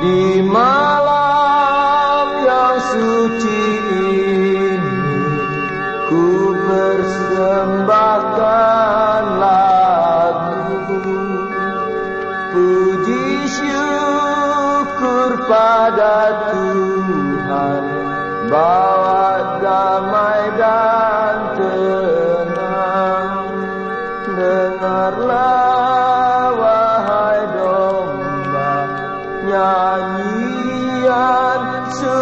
di malam yang suci ini ku persembahkan lagu. Puji syukur pada Tuhan bawa damai dan to